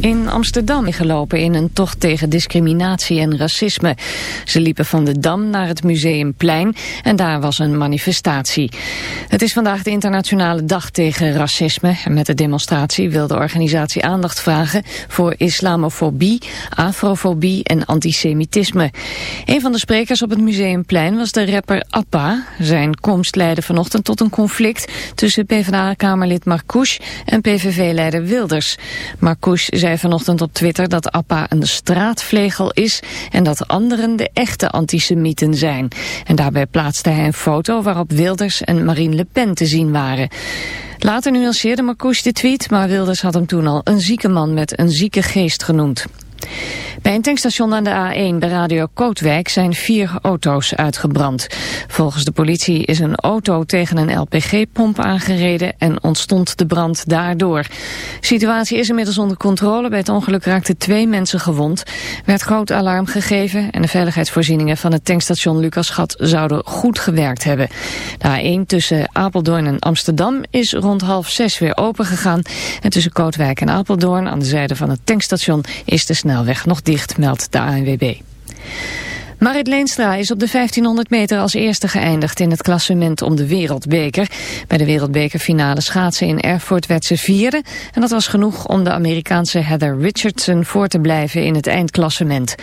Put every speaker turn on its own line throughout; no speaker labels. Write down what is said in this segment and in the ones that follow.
In Amsterdam gelopen in een tocht tegen discriminatie en racisme. Ze liepen van de Dam naar het Museumplein en daar was een manifestatie. Het is vandaag de internationale dag tegen racisme. En met de demonstratie wil de organisatie aandacht vragen voor islamofobie, afrofobie en antisemitisme. Een van de sprekers op het Museumplein was de rapper Appa. Zijn komst leidde vanochtend tot een conflict tussen PvdA-kamerlid Marcouch en PVV-leider Wilders. Marcouch zei vanochtend op Twitter dat Appa een straatvlegel is en dat anderen de echte antisemieten zijn. En daarbij plaatste hij een foto waarop Wilders en Marine Le Pen te zien waren. Later nuanceerde Marcouch de tweet, maar Wilders had hem toen al een zieke man met een zieke geest genoemd. Bij een tankstation aan de A1 bij Radio Kootwijk zijn vier auto's uitgebrand. Volgens de politie is een auto tegen een LPG-pomp aangereden en ontstond de brand daardoor. De situatie is inmiddels onder controle. Bij het ongeluk raakten twee mensen gewond. werd groot alarm gegeven en de veiligheidsvoorzieningen van het tankstation Lucasgat zouden goed gewerkt hebben. De A1 tussen Apeldoorn en Amsterdam is rond half zes weer opengegaan. En tussen Kootwijk en Apeldoorn aan de zijde van het tankstation is de snelweg nog dicht meldt de ANWB. Marit Leenstra is op de 1500 meter als eerste geëindigd in het klassement om de wereldbeker. Bij de wereldbekerfinale schaatsen in Erfurt werd ze vierde. En dat was genoeg om de Amerikaanse Heather Richardson voor te blijven in het eindklassement.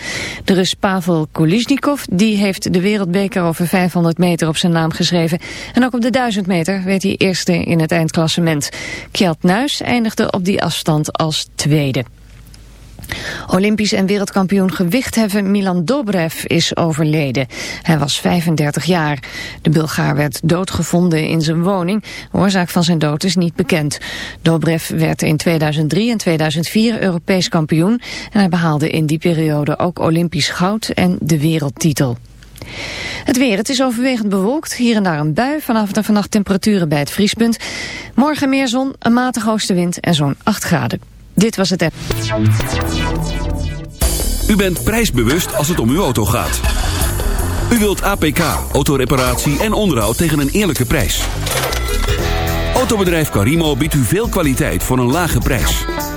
De Rus Pavel Kulishnikov die heeft de wereldbeker over 500 meter op zijn naam geschreven. En ook op de 1000 meter werd hij eerste in het eindklassement. Kjeld Nuis eindigde op die afstand als tweede. Olympisch en wereldkampioen gewichtheffen Milan Dobrev is overleden. Hij was 35 jaar. De Bulgaar werd doodgevonden in zijn woning. De oorzaak van zijn dood is niet bekend. Dobrev werd in 2003 en 2004 Europees kampioen. En hij behaalde in die periode ook Olympisch goud en de wereldtitel. Het weer, het is overwegend bewolkt. Hier en daar een bui. Vanaf de vannacht temperaturen bij het vriespunt. Morgen meer zon, een matige oostenwind en zo'n 8 graden. Dit was het app.
U bent prijsbewust als het om uw auto gaat. U wilt APK, autoreparatie en onderhoud tegen een eerlijke prijs. Autobedrijf Carimo biedt u veel kwaliteit voor een lage prijs.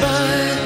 Pass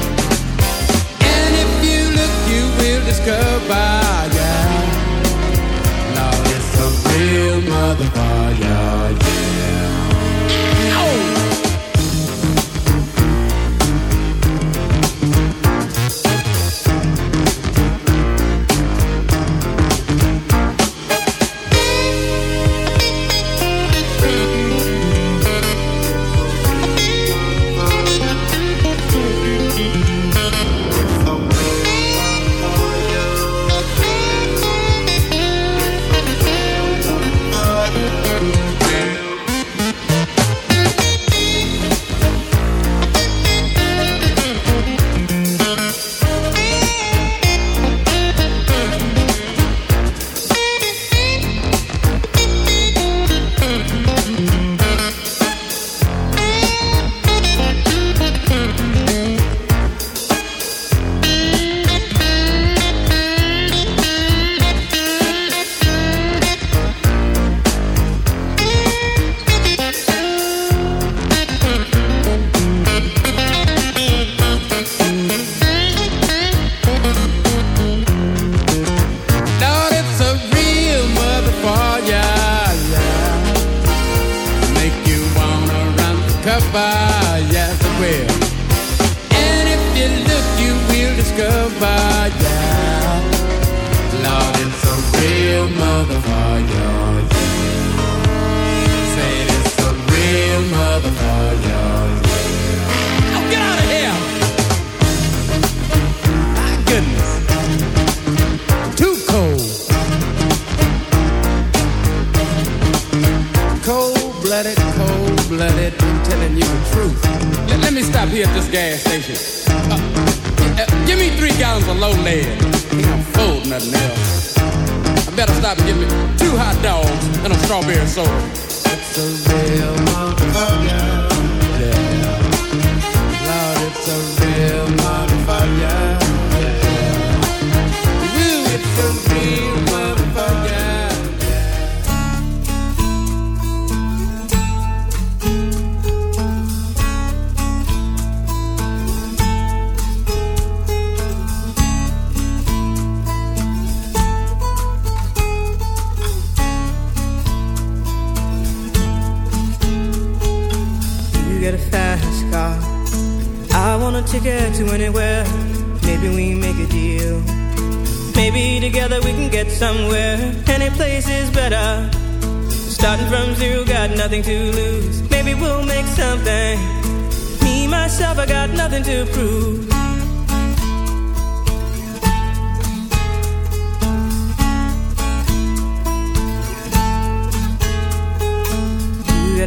discover, yeah. Love is a nou, real motherfucker, yeah.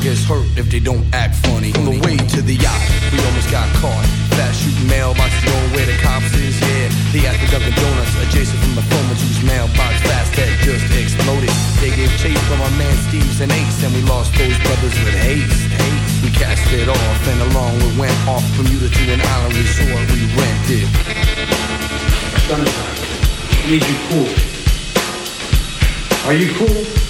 gets hurt if they don't
act funny. On the way to the yacht, we almost got caught. Fast shooting mailboxes, knowing where the cops is, yeah. They at the Dunkin' Donuts, adjacent from the former juice mailbox. Fast that just exploded. They gave chase from our man Steve's and Ace, and we lost those brothers with haste. We cast it off, and along we went off from Utah to an island resort. We rented.
I need you cool. Are you cool?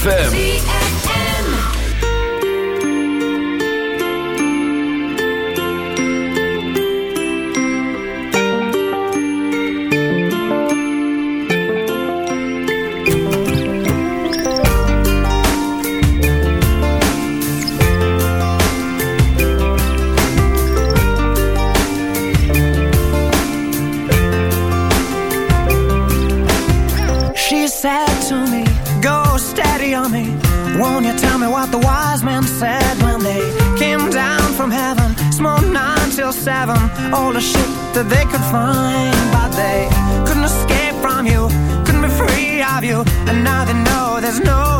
ZFM.
You tell me what the wise men said When they came down from heaven. Smoked nine till seven All the shit that they could find. But they couldn't escape from you Couldn't be free of you. And now they know there's no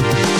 Thank